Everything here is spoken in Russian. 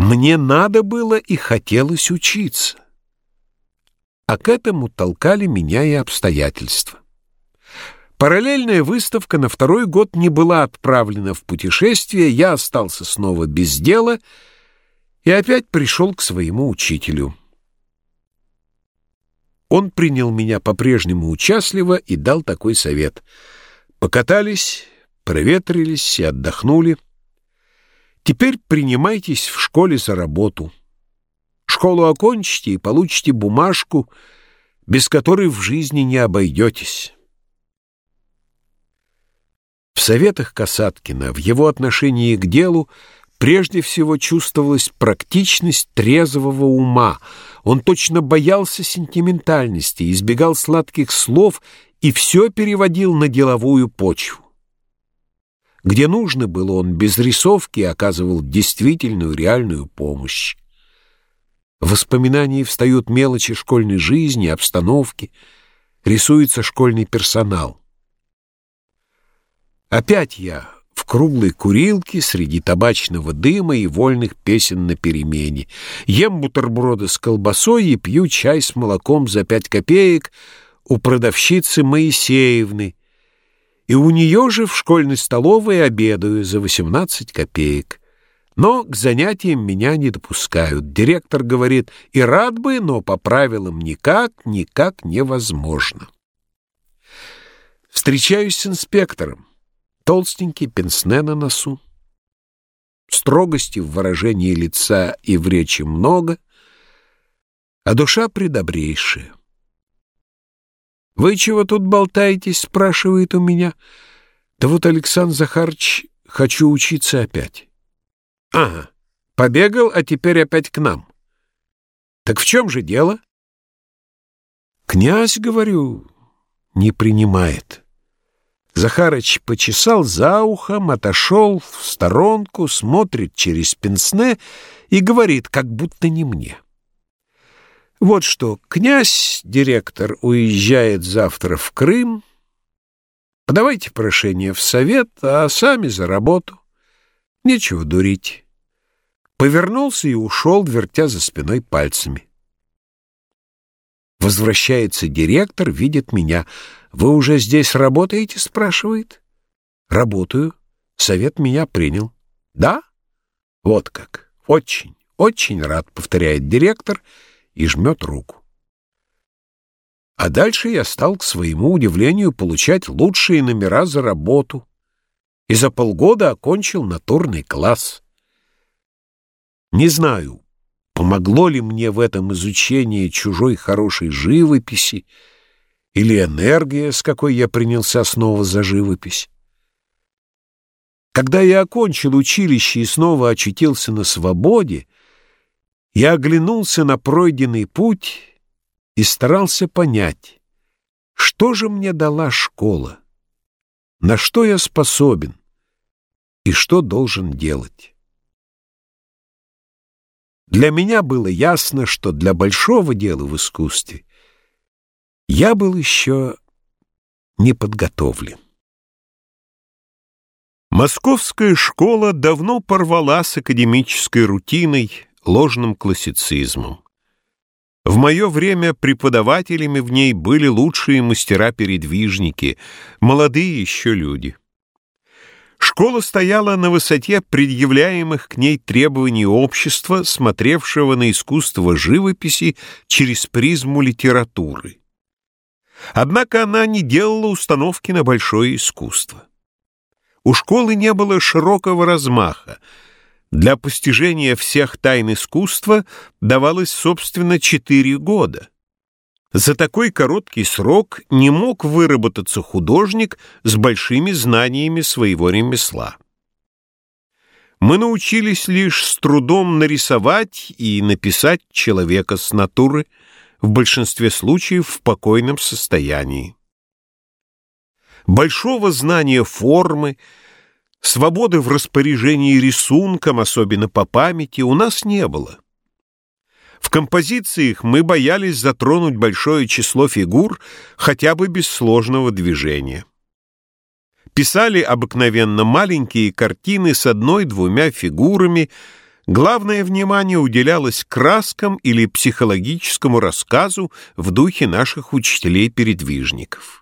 Мне надо было и хотелось учиться. А к этому толкали меня и обстоятельства. Параллельная выставка на второй год не была отправлена в путешествие, я остался снова без дела и опять пришел к своему учителю. Он принял меня по-прежнему участливо и дал такой совет. Покатались, проветрились и отдохнули. Теперь принимайтесь в школе за работу. Школу окончите и получите бумажку, без которой в жизни не обойдетесь. В советах Касаткина, в его отношении к делу, прежде всего чувствовалась практичность трезвого ума. Он точно боялся сентиментальности, избегал сладких слов и все переводил на деловую почву. Где нужно было, он без рисовки оказывал действительную реальную помощь. В воспоминании встают мелочи школьной жизни, обстановки, рисуется школьный персонал. Опять я в круглой курилке среди табачного дыма и вольных песен на перемене. Ем бутерброды с колбасой и пью чай с молоком за пять копеек у продавщицы Моисеевны, и у нее же в школьной столовой обедаю за 18 копеек. Но к занятиям меня не допускают. Директор говорит, и рад бы, но по правилам никак, никак невозможно. Встречаюсь с инспектором. Толстенький, пенсне на носу. Строгости в выражении лица и в речи много, а душа предобрейшая. «Вы чего тут болтаетесь?» — спрашивает у меня. «Да вот, Александр Захарович, хочу учиться опять». «Ага, побегал, а теперь опять к нам». «Так в чем же дело?» «Князь, говорю, не принимает». Захарыч почесал за ухом, отошел в сторонку, смотрит через пенсне и говорит, как будто не мне. Вот что, князь, директор, уезжает завтра в Крым. Подавайте прошение в совет, а сами за работу. Нечего дурить. Повернулся и ушел, вертя за спиной пальцами. Возвращается директор, видит меня. «Вы уже здесь работаете?» — спрашивает. «Работаю. Совет меня принял». «Да? Вот как. Очень, очень рад», — повторяет директор, — и жмет руку. А дальше я стал, к своему удивлению, получать лучшие номера за работу и за полгода окончил натурный класс. Не знаю, помогло ли мне в этом изучение чужой хорошей живописи или энергия, с какой я принялся снова за живопись. Когда я окончил училище и снова очутился на свободе, я оглянулся на пройденный путь и старался понять, что же мне дала школа, на что я способен и что должен делать. Для меня было ясно, что для большого дела в искусстве я был еще не подготовлен. Московская школа давно порвала с академической рутиной, ложным классицизмом. В мое время преподавателями в ней были лучшие мастера-передвижники, молодые еще люди. Школа стояла на высоте предъявляемых к ней требований общества, смотревшего на искусство живописи через призму литературы. Однако она не делала установки на большое искусство. У школы не было широкого размаха, для постижения всех тайн искусства давалось, собственно, четыре года. За такой короткий срок не мог выработаться художник с большими знаниями своего ремесла. Мы научились лишь с трудом нарисовать и написать человека с натуры, в большинстве случаев в покойном состоянии. Большого знания формы, Свободы в распоряжении рисунком, особенно по памяти, у нас не было. В композициях мы боялись затронуть большое число фигур хотя бы без сложного движения. Писали обыкновенно маленькие картины с одной-двумя фигурами, Главное внимание уделялось краскам или психологическому рассказу в духе наших учителей-передвижников.